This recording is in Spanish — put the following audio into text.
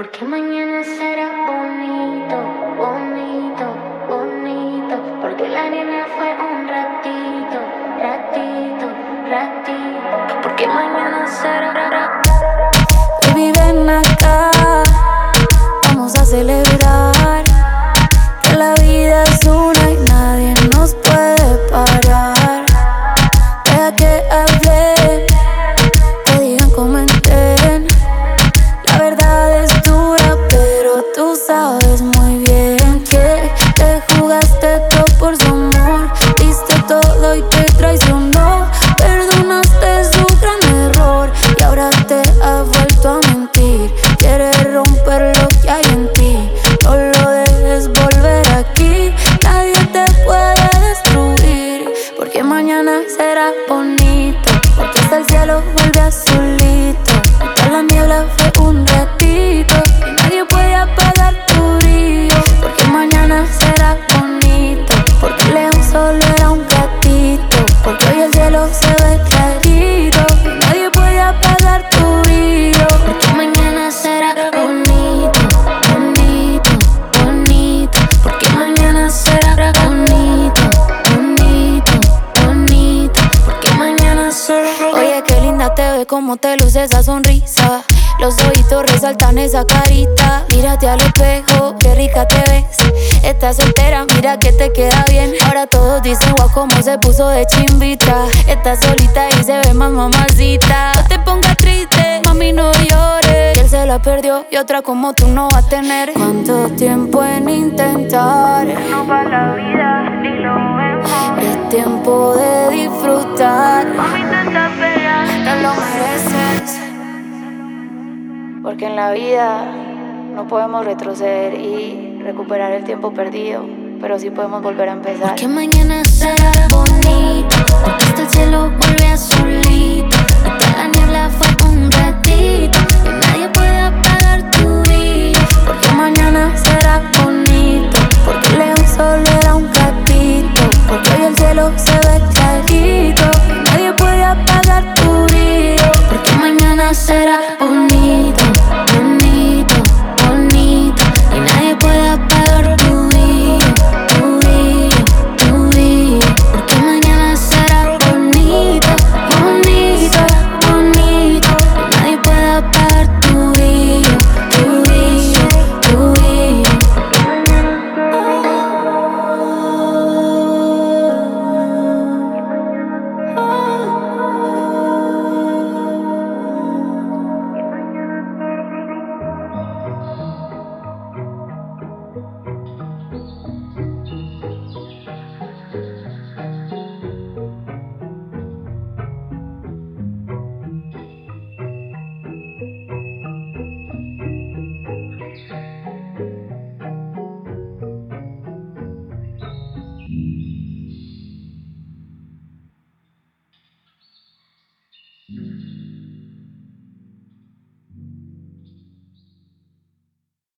Porque mañana será bonito, bonito, bonito. Porque la niña fue un ratito, ratito, ratito. Porque mañana será. Mañana será bonito. Hasta el cielo vuelve azulito. Toda la niebla fue un ratito. Te ve, como te luce esa sonrisa. Los ojitos resaltan esa carita. Mírate al espejo, qué rica te ves. Estás soltera, mira que te queda bien. Ahora todos dicen, guau, cómo se puso de chimbita. Estás solita y se ve más mamacita. No te pongas triste, mami, no llores. Que él se la perdió y otra como tú no va a tener. ¿Cuánto tiempo en intentar? No va la vida, ni lo vemos. Es tiempo de disfrutar. Porque en la vida no podemos retroceder y recuperar el tiempo perdido, pero sí podemos volver a empezar. Que mañana será bonito, porque hasta el cielo vuelve azulito, hasta la niebla fue un ratito, y nadie puede apagar tu día. Porque mañana será bonito, porque el león solo era un gatito, porque hoy el cielo se ve clarito, y nadie puede apagar tu día. Porque mañana será bonito. Mm-hmm.